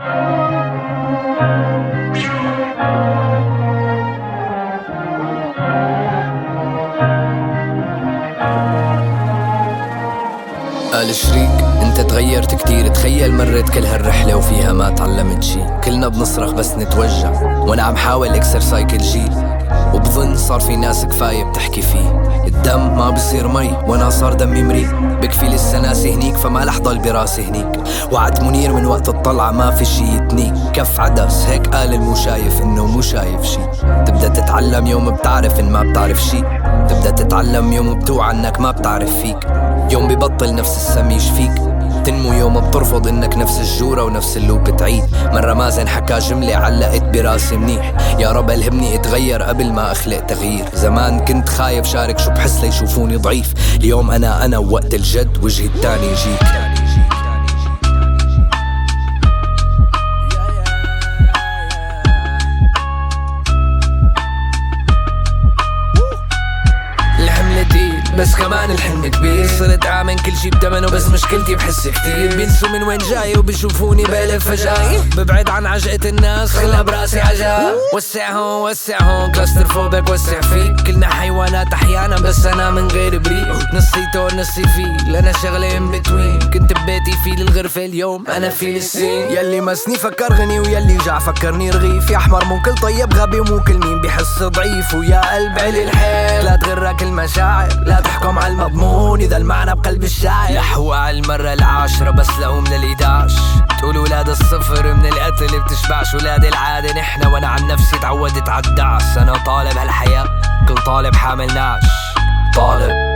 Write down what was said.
قال شريك انت تغيرت كتير تخيل مرت كل هالرحلة وفيها ما تعلمت شي. كلنا بنصرخ بس نتوجع، وانا عم حاول اكسر سايكل جيل وبظن صار في ناس كفاية بتحكي فيه. الدم ما بصير مي، وانا صار دمي مريء. بكفي لسه ناسي هنيك فما رح ضل براسي هنيك. وعد منير من وقت الطلعة ما في شي يتنيك. كف عدس هيك قال المو شايف انه مو شايف شي. تبدا تتعلم يوم بتعرف ان ما بتعرف شي. تبدا تتعلم يوم بتوعى انك ما بتعرف فيك. يوم ببطل نفس السم يشفيك تنمو يوم بترفض انك نفس الجورة ونفس اللوب تعيد. مرة مازن حكى جملة علقت براسي منيح. يا رب الهمني اتغير قبل ما اخلق تغيير. زمان كنت خايف شارك شو بحس ليشوفوني ضعيف. اليوم انا انا وقت الجد وجهي التاني يجيك. بس كمان الحلم كبير. صرت اعمل كل شي بتمنه، بس مشكلتي بحس كتير. بينسوا من وين جاي وبيشوفوني بقلب فجاي ببعد عن عجقة الناس خلى براسي عجاء وسع هون وسع هون كلاستر فوبك وسع فيك. كلنا حيوانات احيانا بس انا من غير بريق نصي تو نصي في لنا شغلة ان بتوين كنت ببيتي في للغرفة اليوم انا في السين يلي مسني فكر غني ويلي جع فكرني رغيف. يا احمر مو كل طيب، غبي ومو كل مين. بحس ضعيف، ويا قلب علي الحيل. لا تغرك المشاعر، لا تحكم على المضمون. اذا المعنى بقلب الشاعر. لحوا على المرة العاشرة، بس لقوم للإيداش تقول ولاد الصفر من القتل بتشبعش. ولاد العادة نحنا وانا عن نفسي تعودت عالدعس انا طالب هالحياة، كل طالب حامل نعش طالب.